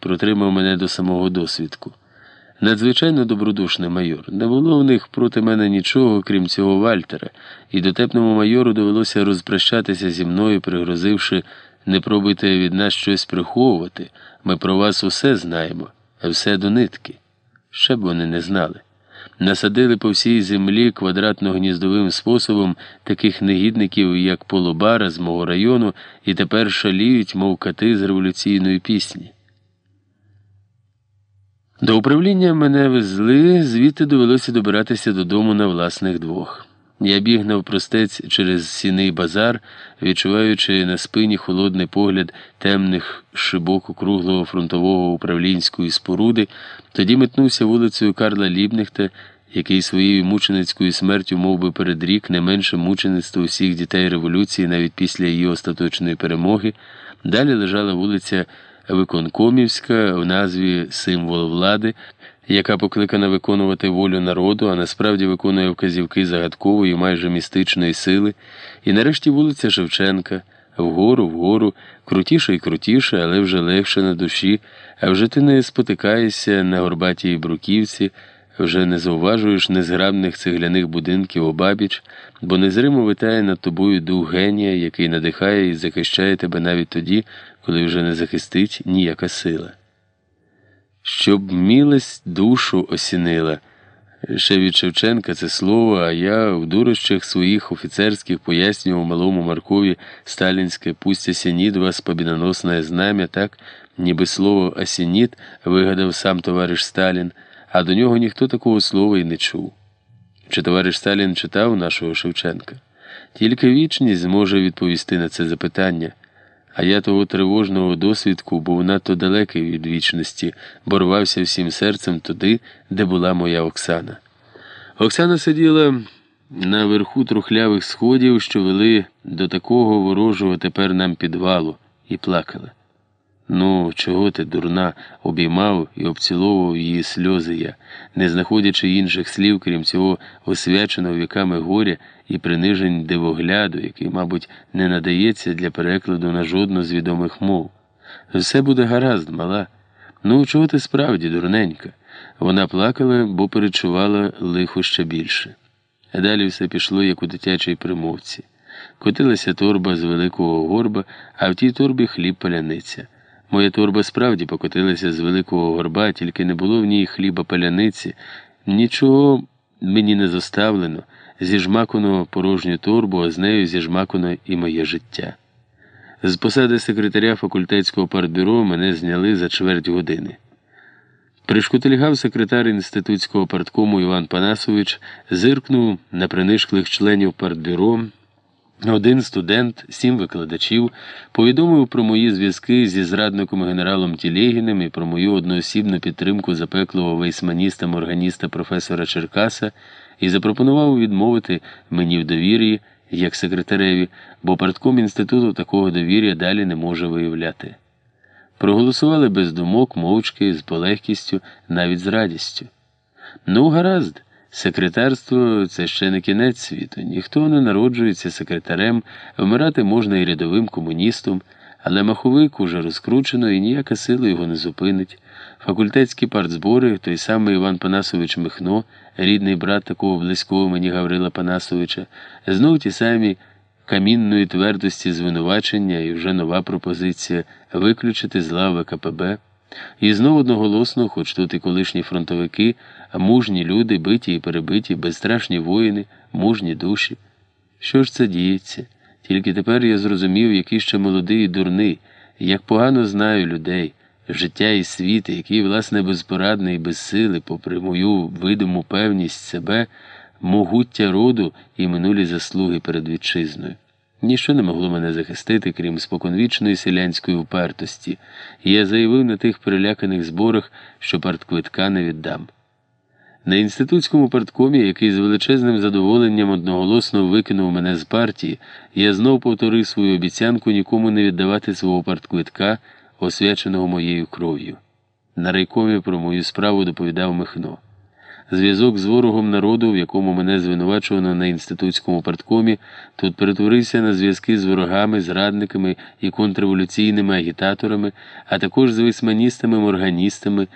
протримав мене до самого досвідку. Надзвичайно добродушний майор. Не було в них проти мене нічого, крім цього Вальтера, і дотепному майору довелося розпрощатися зі мною, пригрозивши не пробуйте від нас щось приховувати. Ми про вас усе знаємо, все до нитки. Ще б вони не знали. Насадили по всій землі квадратно-гніздовим способом таких негідників, як Полубара з мого району, і тепер шаліють, мов кати з революційної пісні. До управління мене везли, звідти довелося добиратися додому на власних двох. Я біг навпростець через сіний базар, відчуваючи на спині холодний погляд темних шибок округлого фронтового управлінської споруди, тоді метнувся вулицею Карла Лібнехта, який своєю мученицькою смертю мов би, передрік не менше мучеництво усіх дітей революції навіть після її остаточної перемоги. Далі лежала вулиця Виконкомівська в назві Символ влади яка покликана виконувати волю народу, а насправді виконує вказівки загадкової, майже містичної сили, і нарешті вулиця Шевченка, вгору, вгору, крутіше і крутіше, але вже легше на душі, а вже ти не спотикаєшся на горбатій бруківці, вже не зауважуєш незграбних цегляних будинків обабіч, бо незримо витає над тобою дух генія, який надихає і захищає тебе навіть тоді, коли вже не захистить ніяка сила щоб мілость душу осінила. Ще від Шевченка це слово, а я в дурощах своїх офіцерських пояснював малому Маркові сталінське пусть осінід вас побідоносне знам'я, так, ніби слово осініт вигадав сам товариш Сталін, а до нього ніхто такого слова й не чув. Чи товариш Сталін читав нашого Шевченка? Тільки вічність зможе відповісти на це запитання. А я того тривожного досвідку був надто далекий від вічності, борвався всім серцем туди, де була моя Оксана. Оксана сиділа на верху трухлявих сходів, що вели до такого ворожого тепер нам підвалу, і плакала. Ну, чого ти, дурна, обіймав і обціловував її сльози я, не знаходячи інших слів, крім цього освяченого віками горя і принижень дивогляду, який, мабуть, не надається для перекладу на жодну з відомих мов. Все буде гаразд, мала. Ну, чого ти справді, дурненька? Вона плакала, бо перечувала лихо ще більше. А далі все пішло, як у дитячій примовці. Котилася торба з великого горба, а в тій торбі хліб паляниця. Моя торба справді покотилася з великого горба, тільки не було в ній хліба паляниці, нічого мені не зоставлено, зіжмакано порожню торбу, а з нею зіжмакано і моє життя. З посади секретаря факультетського партбюро мене зняли за чверть години. Пришкутильгав секретар інститутського парткому Іван Панасович, зиркнув на принишклих членів партбюро. Один студент, сім викладачів, повідомив про мої зв'язки зі зрадником генералом Тілєгіним і про мою одноосібну підтримку запеклого вейсманіста морганіста професора Черкаса і запропонував відмовити мені в довір'ї як секретареві, бо партком інституту такого довір'я далі не може виявляти. Проголосували без думок, мовчки, з полегкістю, навіть з радістю. Ну, гаразд. Секретарство це ще не кінець світу. Ніхто не народжується секретарем, вмирати можна і рядовим комуністом, але маховик уже розкручено і ніяка сила його не зупинить. Факультетські партзбори, той самий Іван Панасович Михно, рідний брат такого близького мені Гаврила Панасовича, знов ті самі камінної твердості звинувачення і вже нова пропозиція виключити з лави КПБ. І знову одноголосно, хоч тут і колишні фронтовики, мужні люди, биті і перебиті, безстрашні воїни, мужні душі. Що ж це діється? Тільки тепер я зрозумів, який ще молодий і дурний, як погано знаю людей, життя і світ, який, власне, безпорадний і безсили, попри мою видиму певність себе, могуття роду і минулі заслуги перед вітчизною. Ніщо не могло мене захистити, крім споконвічної селянської упертості, і я заявив на тих переляканих зборах, що партквитка не віддам. На інститутському парткомі, який з величезним задоволенням одноголосно викинув мене з партії, я знов повторив свою обіцянку нікому не віддавати свого партквитка, освяченого моєю кров'ю. На райкомі про мою справу доповідав Михно. Зв'язок з ворогом народу, в якому мене звинувачувано на інститутському парткомі, тут перетворився на зв'язки з ворогами, зрадниками і контрреволюційними агітаторами, а також з висьманістами, морганістами.